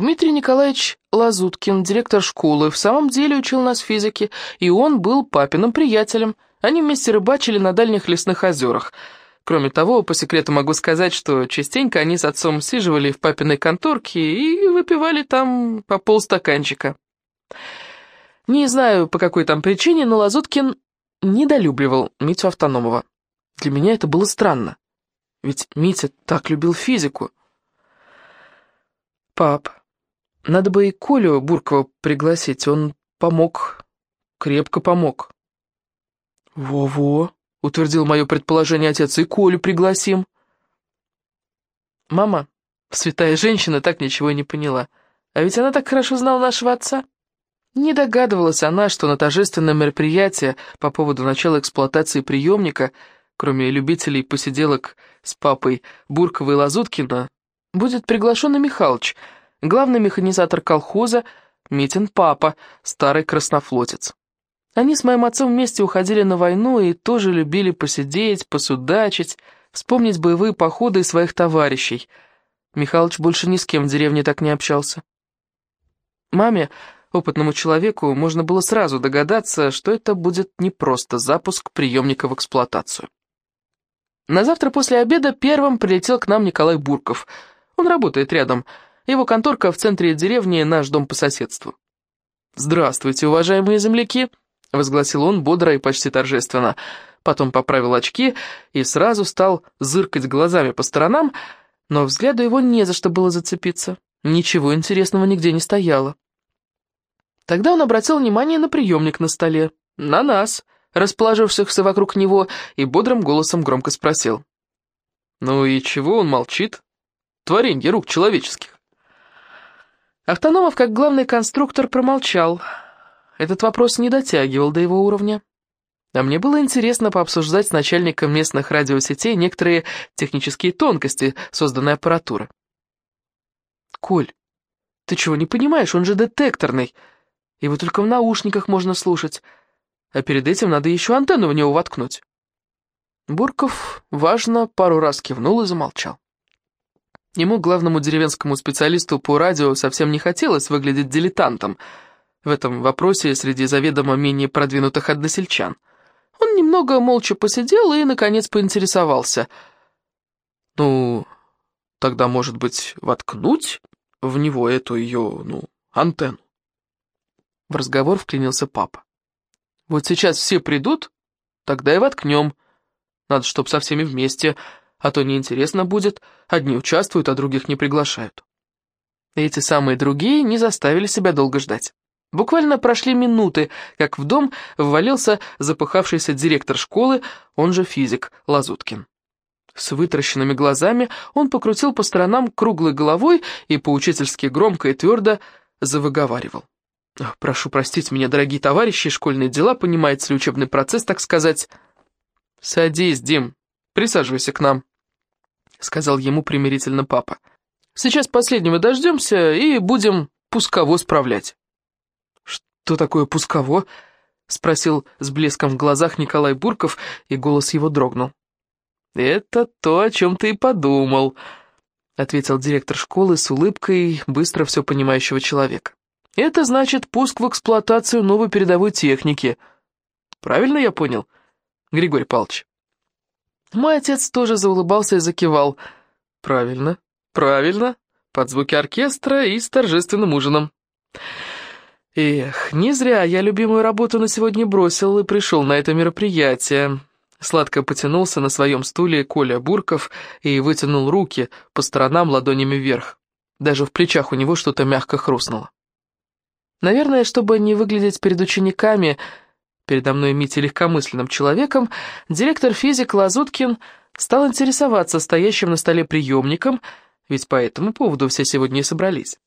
Дмитрий Николаевич Лазуткин, директор школы, в самом деле учил нас физике, и он был папиным приятелем. Они вместе рыбачили на дальних лесных озерах. Кроме того, по секрету могу сказать, что частенько они с отцом сиживали в папиной конторке и выпивали там по полстаканчика. Не знаю, по какой там причине, но Лазуткин недолюбливал Митю Автономова. Для меня это было странно, ведь Митя так любил физику. «Пап, надо бы и Колю Буркова пригласить, он помог, крепко помог». «Во-во», — утвердил мое предположение отец, — «и Колю пригласим». Мама, святая женщина, так ничего и не поняла. А ведь она так хорошо знала нашего отца. Не догадывалась она, что на торжественное мероприятие по поводу начала эксплуатации приемника, кроме любителей посиделок с папой Буркова и Лазуткина, будет приглашен и Михалыч, главный механизатор колхоза, Митин папа, старый краснофлотец. Они с моим отцом вместе уходили на войну и тоже любили посидеть, посудачить, вспомнить боевые походы и своих товарищей. Михалыч больше ни с кем в деревне так не общался. Маме, опытному человеку, можно было сразу догадаться, что это будет не просто запуск приемника в эксплуатацию. На завтра после обеда первым прилетел к нам Николай Бурков — он работает рядом. Его конторка в центре деревни, наш дом по соседству. «Здравствуйте, уважаемые земляки!» — возгласил он бодро и почти торжественно. Потом поправил очки и сразу стал зыркать глазами по сторонам, но взгляду его не за что было зацепиться. Ничего интересного нигде не стояло. Тогда он обратил внимание на приемник на столе, на нас, расположившихся вокруг него, и бодрым голосом громко спросил. «Ну и чего он молчит? творенье рук человеческих. Автономов, как главный конструктор, промолчал. Этот вопрос не дотягивал до его уровня. А мне было интересно пообсуждать с начальником местных радиосетей некоторые технические тонкости созданной аппаратуры. «Коль, ты чего не понимаешь, он же детекторный. Его только в наушниках можно слушать. А перед этим надо еще антенну в него воткнуть». Бурков, важно, пару раз кивнул и замолчал. Ему, главному деревенскому специалисту по радио, совсем не хотелось выглядеть дилетантом в этом вопросе среди заведомо менее продвинутых односельчан. Он немного молча посидел и, наконец, поинтересовался. «Ну, тогда, может быть, воткнуть в него эту ее, ну, антенну?» В разговор вклинился папа. «Вот сейчас все придут, тогда и воткнем. Надо, чтоб со всеми вместе, а то неинтересно будет, одни участвуют, а других не приглашают. Эти самые другие не заставили себя долго ждать. Буквально прошли минуты, как в дом ввалился запыхавшийся директор школы, он же физик, Лазуткин. С вытращенными глазами он покрутил по сторонам круглой головой и поучительски громко и твердо завыговаривал. «Прошу простить меня, дорогие товарищи, школьные дела, понимаете ли учебный процесс, так сказать?» «Садись, Дим, присаживайся к нам». — сказал ему примирительно папа. «Сейчас последнего дождемся и будем пусково справлять». «Что такое пусково?» — спросил с блеском в глазах Николай Бурков, и голос его дрогнул. «Это то, о чем ты и подумал», — ответил директор школы с улыбкой быстро все понимающего человека. «Это значит пуск в эксплуатацию новой передовой техники. Правильно я понял, Григорий Павлович?» Мой отец тоже заулыбался и закивал. «Правильно, правильно, под звуки оркестра и с торжественным ужином». Эх, не зря я любимую работу на сегодня бросил и пришел на это мероприятие. Сладко потянулся на своем стуле Коля Бурков и вытянул руки по сторонам ладонями вверх. Даже в плечах у него что-то мягко хрустнуло. Наверное, чтобы не выглядеть перед учениками, передо мной Митей легкомысленным человеком, директор-физик Лазуткин стал интересоваться стоящим на столе приемником, ведь по этому поводу все сегодня и собрались.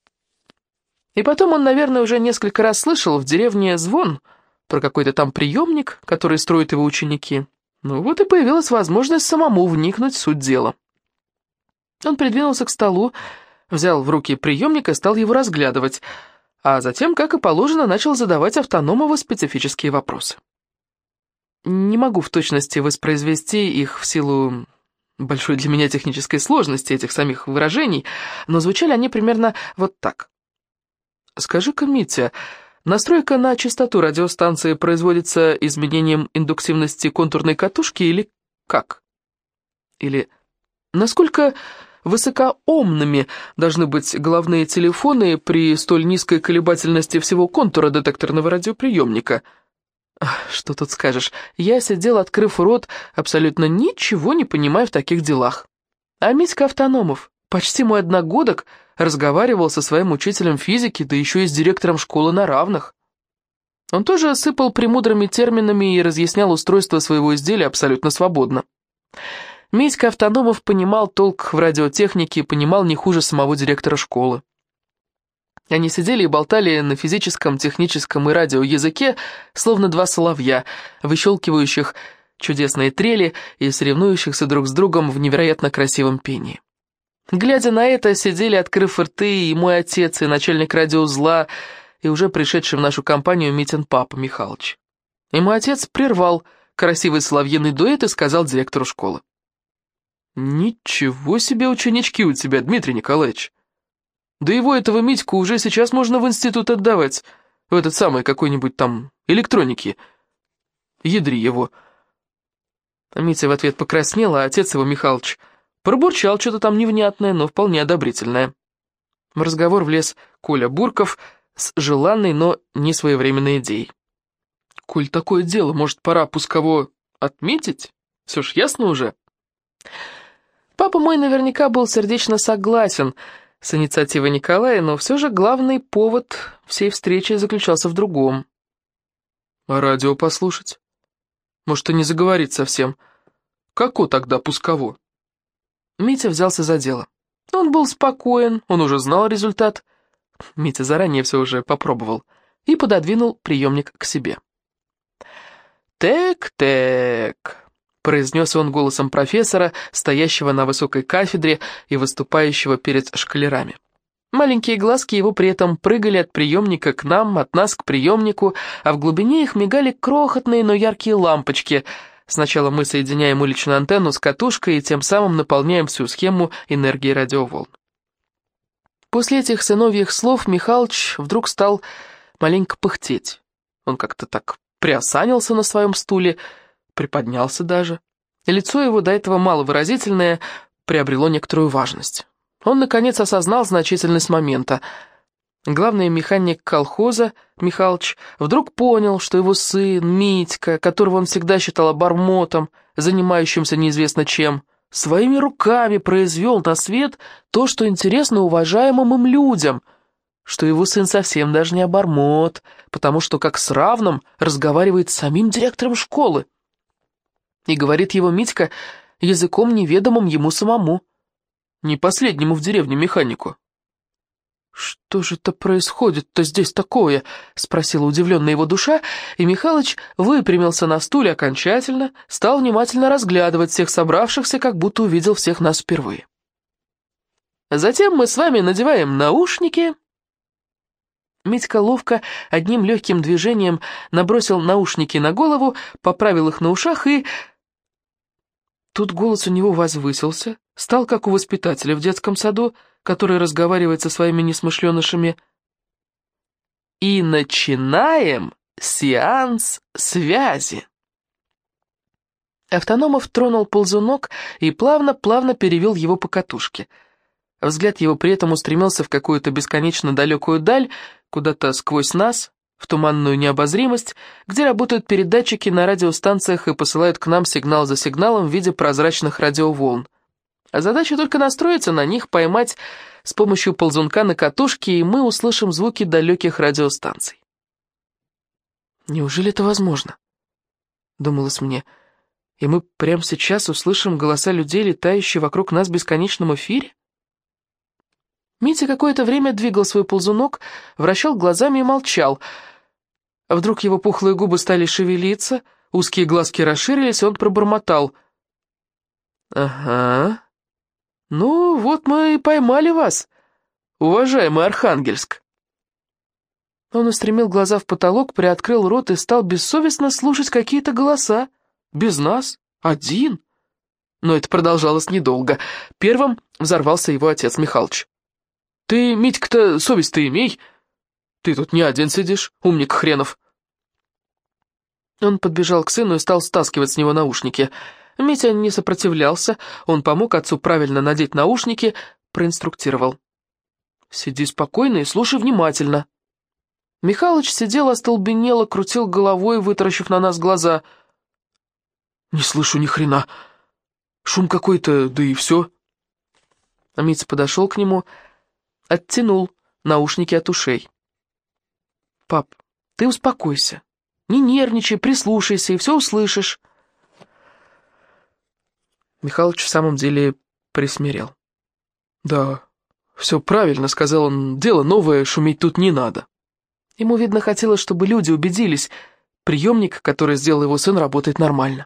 И потом он, наверное, уже несколько раз слышал в деревне звон про какой-то там приемник, который строят его ученики. Ну вот и появилась возможность самому вникнуть в суть дела. Он придвинулся к столу, взял в руки приемник и стал его разглядывать — а затем, как и положено, начал задавать Автономову специфические вопросы. Не могу в точности воспроизвести их в силу большой для меня технической сложности этих самих выражений, но звучали они примерно вот так. Скажи-ка, Митя, настройка на частоту радиостанции производится изменением индуктивности контурной катушки или как? Или насколько высокоомными должны быть головные телефоны при столь низкой колебательности всего контура детекторного радиоприемника? Что тут скажешь, я сидел, открыв рот, абсолютно ничего не понимая в таких делах. А Митька Автономов, почти мой одногодок, разговаривал со своим учителем физики, да еще и с директором школы на равных. Он тоже сыпал премудрыми терминами и разъяснял устройство своего изделия абсолютно свободно. Митька Автономов понимал толк в радиотехнике, понимал не хуже самого директора школы. Они сидели и болтали на физическом, техническом и радиоязыке, словно два соловья, выщелкивающих чудесные трели и соревнующихся друг с другом в невероятно красивом пении. Глядя на это, сидели, открыв рты, и мой отец, и начальник радиоузла, и уже пришедший в нашу компанию Митин папа Михалыч. И мой отец прервал красивый соловьиный дуэт и сказал директору школы. «Ничего себе ученички у тебя, Дмитрий Николаевич! Да его, этого Митьку, уже сейчас можно в институт отдавать, в этот самый какой-нибудь там электроники. Ядри его!» Митя в ответ покраснел, а отец его, Михалыч, Пробурчал что-то там невнятное, но вполне одобрительное. В разговор влез Коля Бурков с желанной, но не своевременной идеей. «Коль, такое дело, может, пора пусково отметить? Все ж ясно уже?» Папа мой наверняка был сердечно согласен с инициативой Николая, но все же главный повод всей встречи заключался в другом. «А радио послушать? Может, и не заговорить совсем. Како тогда пусково?» Митя взялся за дело. Он был спокоен, он уже знал результат. Митя заранее все уже попробовал и пододвинул приемник к себе. «Тек-тек», — произнес он голосом профессора, стоящего на высокой кафедре и выступающего перед шкалерами. Маленькие глазки его при этом прыгали от приемника к нам, от нас к приемнику, а в глубине их мигали крохотные, но яркие лампочки — Сначала мы соединяем уличную антенну с катушкой и тем самым наполняем всю схему энергией радиоволн. После этих сыновьих слов Михалыч вдруг стал маленько пыхтеть. Он как-то так приосанился на своем стуле, приподнялся даже. Лицо его, до этого маловыразительное, приобрело некоторую важность. Он, наконец, осознал значительность момента — Главный механик колхоза, Михалыч, вдруг понял, что его сын, Митька, которого он всегда считал обормотом, занимающимся неизвестно чем, своими руками произвел на свет то, что интересно уважаемым им людям, что его сын совсем даже не обормот, потому что как с равным разговаривает с самим директором школы. И говорит его Митька языком неведомым ему самому, не последнему в деревне механику. «Что же это происходит-то здесь такое?» — спросила удивленная его душа, и Михалыч выпрямился на стуле окончательно, стал внимательно разглядывать всех собравшихся, как будто увидел всех нас впервые. «Затем мы с вами надеваем наушники...» Митька ловко одним легким движением набросил наушники на голову, поправил их на ушах и... Тут голос у него возвысился, стал как у воспитателя в детском саду, который разговаривает со своими несмышленышами. И начинаем сеанс связи. Автономов тронул ползунок и плавно-плавно перевел его по катушке. Взгляд его при этом устремился в какую-то бесконечно далекую даль, куда-то сквозь нас, в туманную необозримость, где работают передатчики на радиостанциях и посылают к нам сигнал за сигналом в виде прозрачных радиоволн. А задача только настроиться на них, поймать с помощью ползунка на катушке, и мы услышим звуки далеких радиостанций. «Неужели это возможно?» — думалось мне. «И мы прямо сейчас услышим голоса людей, летающие вокруг нас в бесконечном эфире?» Митя какое-то время двигал свой ползунок, вращал глазами и молчал. А вдруг его пухлые губы стали шевелиться, узкие глазки расширились, он пробормотал. «Ага, «Ну, вот мы и поймали вас, уважаемый Архангельск». Он устремил глаза в потолок, приоткрыл рот и стал бессовестно слушать какие-то голоса. Без нас. Один. Но это продолжалось недолго. Первым взорвался его отец Михалыч. «Ты, Митька-то, совесть-то имей!» Ты тут не один сидишь, умник хренов!» Он подбежал к сыну и стал стаскивать с него наушники. Митя не сопротивлялся, он помог отцу правильно надеть наушники, проинструктировал. «Сиди спокойно и слушай внимательно». Михалыч сидел остолбенело, крутил головой, вытаращив на нас глаза. «Не слышу ни хрена. Шум какой-то, да и все». Митя подошел к нему, оттянул наушники от ушей. «Пап, ты успокойся. Не нервничай, прислушайся, и все услышишь». Михалыч в самом деле присмирел. «Да, все правильно», — сказал он, — «дело новое, шуметь тут не надо». Ему, видно, хотелось, чтобы люди убедились, приемник, который сделал его сын, работает нормально.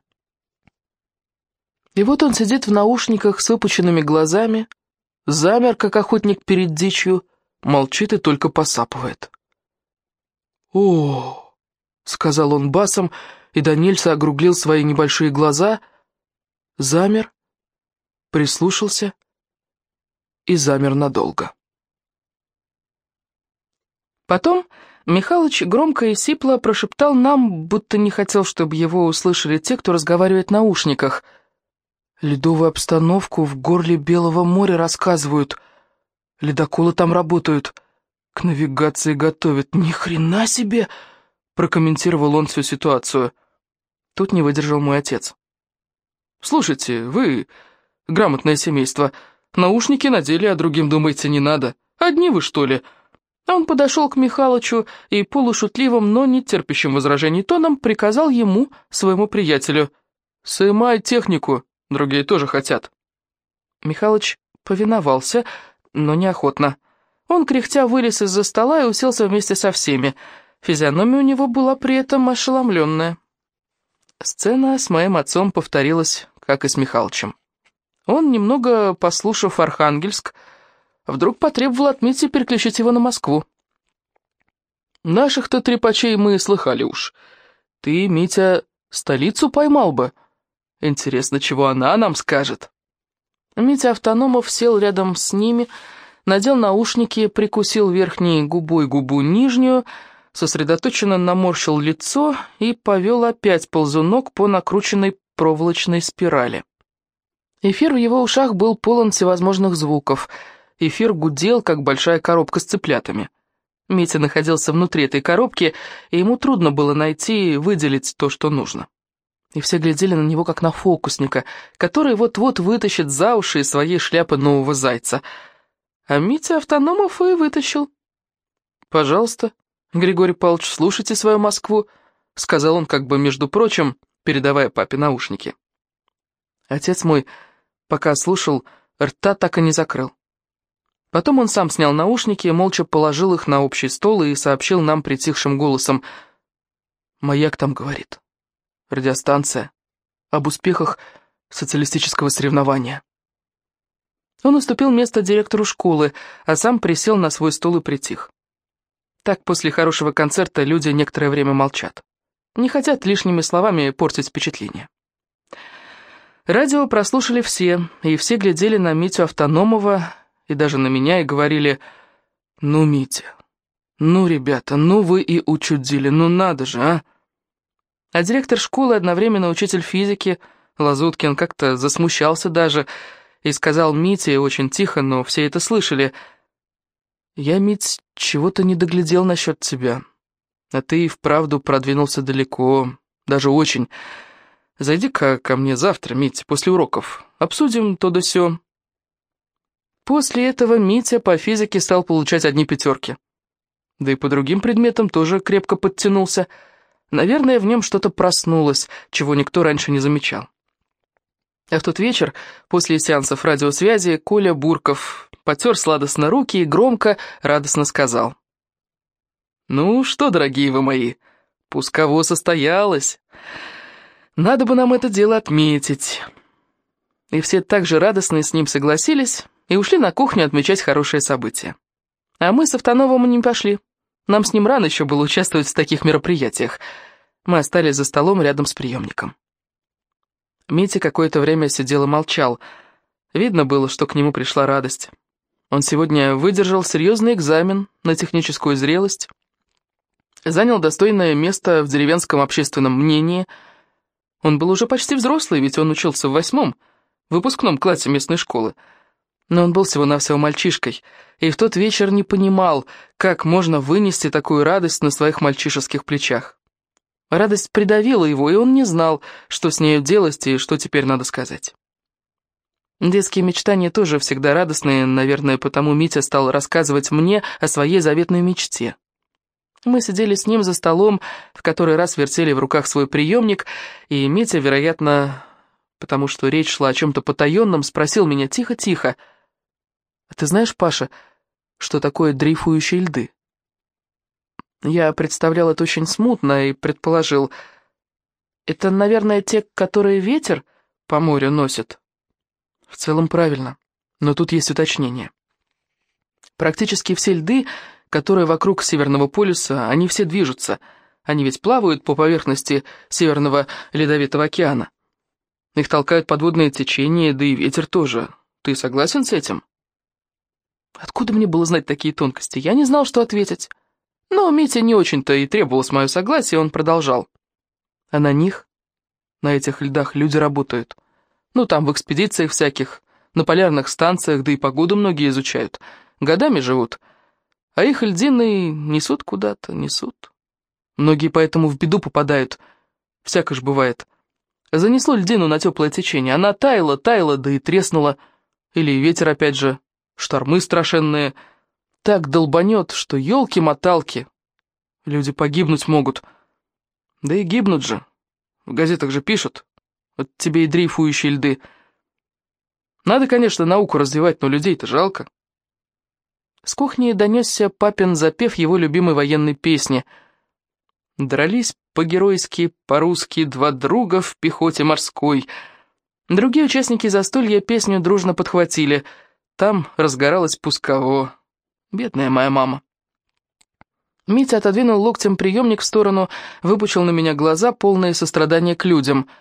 И вот он сидит в наушниках с выпученными глазами, замер, как охотник перед дичью, молчит и только посапывает. «О!» — сказал он басом, и Данильса огруглил свои небольшие глаза, замер, прислушался и замер надолго. Потом Михалыч громко и сипло прошептал нам, будто не хотел, чтобы его услышали те, кто разговаривает в наушниках. «Ледовую обстановку в горле Белого моря рассказывают. Ледоколы там работают. К навигации готовят. Ни хрена себе!» Прокомментировал он всю ситуацию. Тут не выдержал мой отец. «Слушайте, вы, грамотное семейство, наушники надели, а другим думаете не надо. Одни вы, что ли?» Он подошел к Михалычу и полушутливым, но не терпящим возражений тоном приказал ему, своему приятелю, «Сымай технику, другие тоже хотят». Михалыч повиновался, но неохотно. Он, кряхтя, вылез из-за стола и уселся вместе со всеми. Физиономия у него была при этом ошеломленная. Сцена с моим отцом повторилась, как и с Михалычем. Он, немного послушав Архангельск, Вдруг потребовал от Мити переключить его на Москву. Наших-то трепачей мы слыхали уж. Ты, Митя, столицу поймал бы. Интересно, чего она нам скажет? Митя Автономов сел рядом с ними, надел наушники, прикусил верхней губой губу нижнюю, сосредоточенно наморщил лицо и повел опять ползунок по накрученной проволочной спирали. Эфир в его ушах был полон всевозможных звуков — Эфир гудел, как большая коробка с цыплятами. Митя находился внутри этой коробки, и ему трудно было найти и выделить то, что нужно. И все глядели на него, как на фокусника, который вот-вот вытащит за уши из своей шляпы нового зайца. А Митя Автономов и вытащил. «Пожалуйста, Григорий Павлович, слушайте свою Москву», — сказал он, как бы, между прочим, передавая папе наушники. Отец мой, пока слушал, рта так и не закрыл. Потом он сам снял наушники, молча положил их на общий стол и сообщил нам притихшим голосом. «Маяк там говорит. Радиостанция. Об успехах социалистического соревнования». Он уступил место директору школы, а сам присел на свой стол и притих. Так после хорошего концерта люди некоторое время молчат. Не хотят лишними словами портить впечатление. Радио прослушали все, и все глядели на Митю Автономова, и даже на меня, и говорили «Ну, Митя, ну, ребята, ну вы и учудили, ну надо же, а!» А директор школы, одновременно учитель физики, Лазуткин, как-то засмущался даже и сказал Мите очень тихо, но все это слышали. «Я, Мить, чего-то не доглядел насчет тебя, а ты и вправду продвинулся далеко, даже очень. Зайди-ка ко мне завтра, Мить, после уроков, обсудим то да сё». После этого Митя по физике стал получать одни пятерки. Да и по другим предметам тоже крепко подтянулся. Наверное, в нем что-то проснулось, чего никто раньше не замечал. А в тот вечер, после сеансов радиосвязи, Коля Бурков потер сладостно руки и громко, радостно сказал. «Ну что, дорогие вы мои, пусково состоялось. Надо бы нам это дело отметить». И все так же радостно с ним согласились, и ушли на кухню отмечать хорошее событие. А мы с Автоновым не пошли. Нам с ним рано еще было участвовать в таких мероприятиях. Мы остались за столом рядом с приемником. Митя какое-то время сидел и молчал. Видно было, что к нему пришла радость. Он сегодня выдержал серьезный экзамен на техническую зрелость, Занял достойное место в деревенском общественном мнении. Он был уже почти взрослый, ведь он учился в восьмом, выпускном классе местной школы. Но он был всего-навсего мальчишкой, и в тот вечер не понимал, как можно вынести такую радость на своих мальчишеских плечах. Радость придавила его, и он не знал, что с нею делать и что теперь надо сказать. Детские мечтания тоже всегда радостные, наверное, потому Митя стал рассказывать мне о своей заветной мечте. Мы сидели с ним за столом, в который раз вертели в руках свой приемник, и Митя, вероятно, потому что речь шла о чем-то потаенном, спросил меня тихо-тихо, «А ты знаешь, Паша, что такое дрейфующие льды?» Я представлял это очень смутно и предположил, «Это, наверное, те, которые ветер по морю носит?» В целом правильно, но тут есть уточнение. Практически все льды, которые вокруг Северного полюса, они все движутся. Они ведь плавают по поверхности Северного Ледовитого океана. Их толкают подводные течения, да и ветер тоже. Ты согласен с этим? Откуда мне было знать такие тонкости? Я не знал, что ответить. Но Митя не очень-то и требовалось мое согласие, он продолжал. А на них, на этих льдах, люди работают. Ну, там в экспедициях всяких, на полярных станциях, да и погоду многие изучают. Годами живут. А их льдины несут куда-то, несут. Многие поэтому в беду попадают. Всяко ж бывает. Занесло льдину на теплое течение. Она таяла, таяла, да и треснула. Или ветер опять же. Штормы страшенные. Так долбанет, что елки-моталки. Люди погибнуть могут. Да и гибнут же. В газетах же пишут. Вот тебе и дрейфующие льды. Надо, конечно, науку развивать, но людей-то жалко. С кухни донесся папин запев его любимой военной песни. Дрались по-геройски, по-русски, два друга в пехоте морской. Другие участники застолья песню дружно подхватили. Там разгоралось пусково. Бедная моя мама. Митя отодвинул локтем приемник в сторону, выпучил на меня глаза, полные сострадания к людям —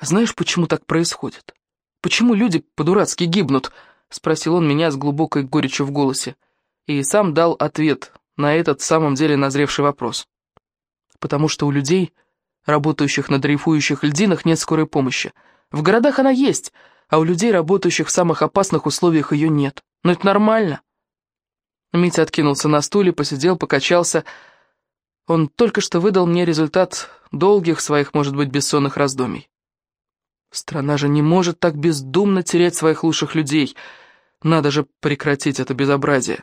знаешь, почему так происходит? Почему люди по-дурацки гибнут?» — спросил он меня с глубокой горечью в голосе. И сам дал ответ на этот в самом деле назревший вопрос. «Потому что у людей, работающих на дрейфующих льдинах, нет скорой помощи. В городах она есть, а у людей, работающих в самых опасных условиях, ее нет. Но это нормально». Митя откинулся на стуле, посидел, покачался. Он только что выдал мне результат долгих своих, может быть, бессонных раздумий. Страна же не может так бездумно терять своих лучших людей. Надо же прекратить это безобразие.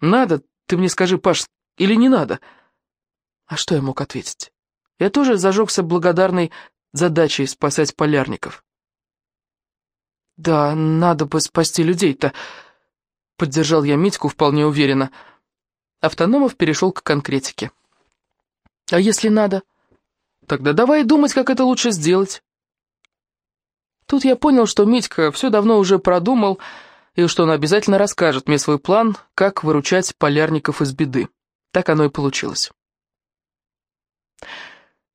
Надо, ты мне скажи, Паш, или не надо? А что я мог ответить? Я тоже зажегся благодарной задачей спасать полярников. Да, надо бы спасти людей-то, поддержал я Митьку вполне уверенно. Автономов перешел к конкретике. А если надо? Тогда давай думать, как это лучше сделать. Тут я понял, что Митька все давно уже продумал, и что он обязательно расскажет мне свой план, как выручать полярников из беды. Так оно и получилось.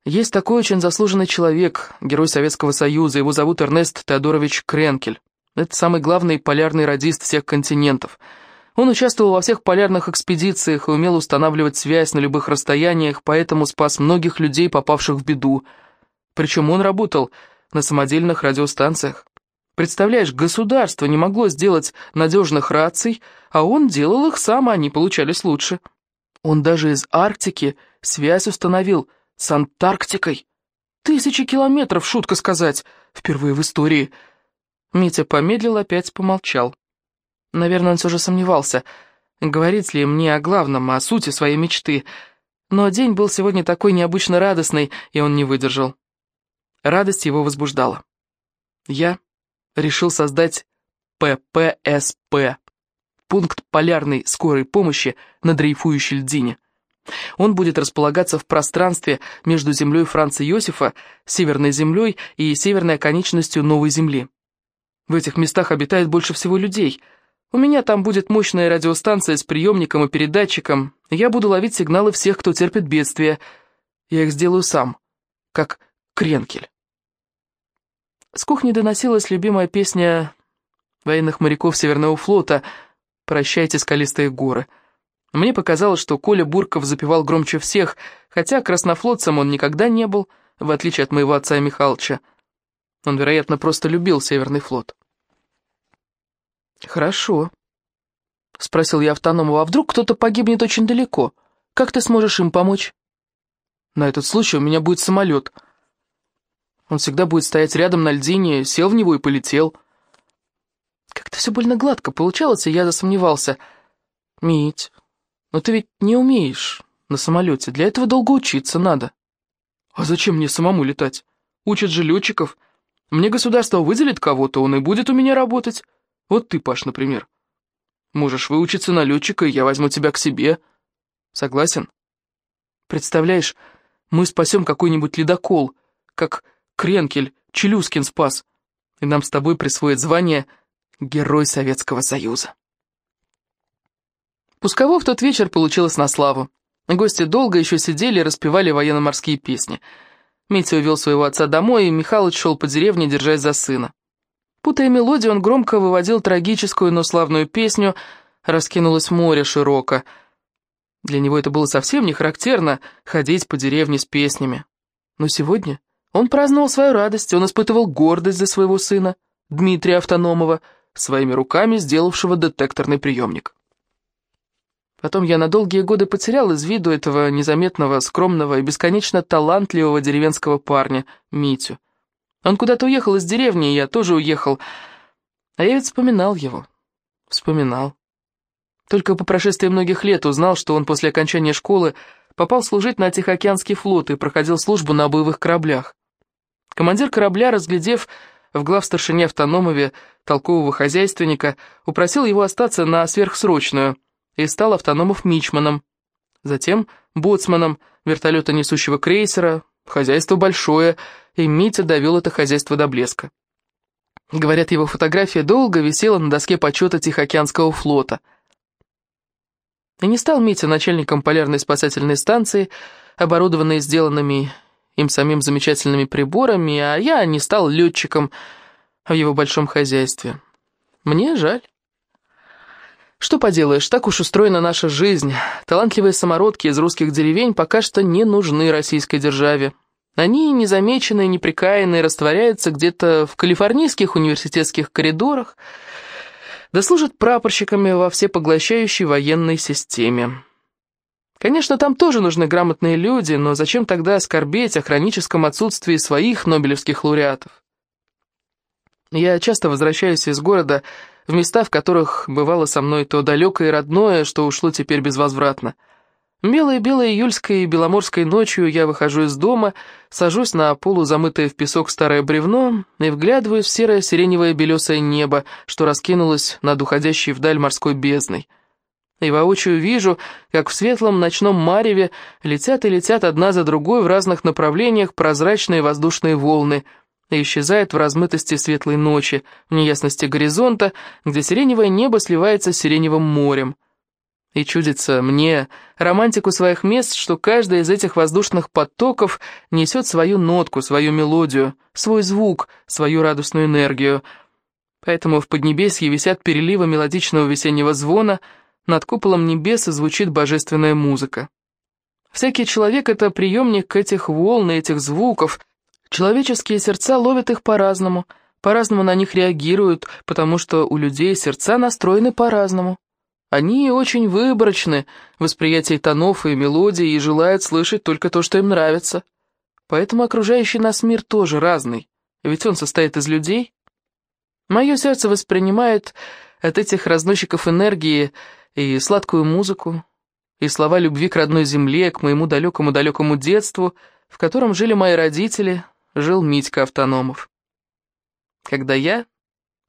Есть такой очень заслуженный человек, герой Советского Союза, его зовут Эрнест Теодорович Кренкель. Это самый главный полярный радист всех континентов. Он участвовал во всех полярных экспедициях и умел устанавливать связь на любых расстояниях, поэтому спас многих людей, попавших в беду. Причем он работал на самодельных радиостанциях. Представляешь, государство не могло сделать надежных раций, а он делал их сам, а они получались лучше. Он даже из Арктики связь установил с Антарктикой. Тысячи километров, шутка сказать, впервые в истории. Митя помедлил, опять помолчал. Наверное, он все же сомневался, говорить ли мне о главном, о сути своей мечты. Но день был сегодня такой необычно радостный, и он не выдержал. Радость его возбуждала. Я решил создать ППСП, пункт полярной скорой помощи на дрейфующей льдине. Он будет располагаться в пространстве между землей Франца Иосифа, Северной землей и северной оконечностью Новой Земли. В этих местах обитает больше всего людей. У меня там будет мощная радиостанция с приемником и передатчиком. Я буду ловить сигналы всех, кто терпит бедствие. Я их сделаю сам, как Кренкель. С кухни доносилась любимая песня военных моряков Северного флота «Прощайте, скалистые горы». Мне показалось, что Коля Бурков запевал громче всех, хотя краснофлотцем он никогда не был, в отличие от моего отца Михалыча. Он, вероятно, просто любил Северный флот. «Хорошо», — спросил я автономого, — «а вдруг кто-то погибнет очень далеко? Как ты сможешь им помочь?» «На этот случай у меня будет самолет. Он всегда будет стоять рядом на льдине, сел в него и полетел». Как-то все больно гладко получалось, и я засомневался. «Мить, но ты ведь не умеешь на самолете, для этого долго учиться надо». «А зачем мне самому летать? Учат же летчиков. Мне государство выделит кого-то, он и будет у меня работать. Вот ты, Паш, например. Можешь выучиться на летчика, и я возьму тебя к себе. Согласен? Представляешь, мы спасем какой-нибудь ледокол, как Кренкель, Челюскин спас, и нам с тобой присвоят звание Герой Советского Союза. Пусково в тот вечер получилось на славу. Гости долго еще сидели и распевали военно-морские песни. Митя увел своего отца домой, и Михалыч шел по деревне, держась за сына. Путая мелодию, он громко выводил трагическую, но славную песню «Раскинулось море широко». Для него это было совсем не характерно ходить по деревне с песнями. Но сегодня он праздновал свою радость, он испытывал гордость за своего сына, Дмитрия Автономова, своими руками сделавшего детекторный приемник. Потом я на долгие годы потерял из виду этого незаметного, скромного и бесконечно талантливого деревенского парня, Митю. Он куда-то уехал из деревни, и я тоже уехал. А я ведь вспоминал его. Вспоминал. Только по прошествии многих лет узнал, что он после окончания школы попал служить на Тихоокеанский флот и проходил службу на боевых кораблях. Командир корабля, разглядев в главстаршине автономове толкового хозяйственника, упросил его остаться на сверхсрочную и стал автономов мичманом. Затем боцманом вертолета несущего крейсера, хозяйство большое, и Митя довел это хозяйство до блеска. Говорят, его фотография долго висела на доске почета Тихоокеанского флота. И не стал Митя начальником полярной спасательной станции, оборудованной сделанными им самим замечательными приборами, а я не стал летчиком в его большом хозяйстве. Мне жаль. Что поделаешь, так уж устроена наша жизнь. Талантливые самородки из русских деревень пока что не нужны российской державе. Они, незамеченные, неприкаянные, растворяются где-то в калифорнийских университетских коридорах, да служат прапорщиками во всепоглощающей военной системе. Конечно, там тоже нужны грамотные люди, но зачем тогда скорбеть о хроническом отсутствии своих нобелевских лауреатов? Я часто возвращаюсь из города в места, в которых бывало со мной то далекое и родное, что ушло теперь безвозвратно. Белой-белой июльской и беломорской ночью я выхожу из дома, сажусь на полузамытое в песок старое бревно и вглядываюсь в серое сиреневое белесое небо, что раскинулось над уходящей вдаль морской бездной и воочию вижу, как в светлом ночном мареве летят и летят одна за другой в разных направлениях прозрачные воздушные волны, и исчезает в размытости светлой ночи, в неясности горизонта, где сиреневое небо сливается с сиреневым морем. И чудится мне, романтику своих мест, что каждый из этих воздушных потоков несет свою нотку, свою мелодию, свой звук, свою радостную энергию. Поэтому в Поднебесье висят переливы мелодичного весеннего звона — над куполом небес звучит божественная музыка. Всякий человек — это приемник этих волн и этих звуков. Человеческие сердца ловят их по-разному, по-разному на них реагируют, потому что у людей сердца настроены по-разному. Они очень выборочны в восприятии тонов и мелодий и желают слышать только то, что им нравится. Поэтому окружающий нас мир тоже разный, ведь он состоит из людей. Мое сердце воспринимает от этих разносчиков энергии и сладкую музыку, и слова любви к родной земле, к моему далекому-далекому детству, в котором жили мои родители, жил Митька Автономов. Когда я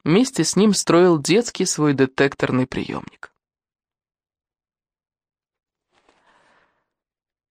вместе с ним строил детский свой детекторный приемник.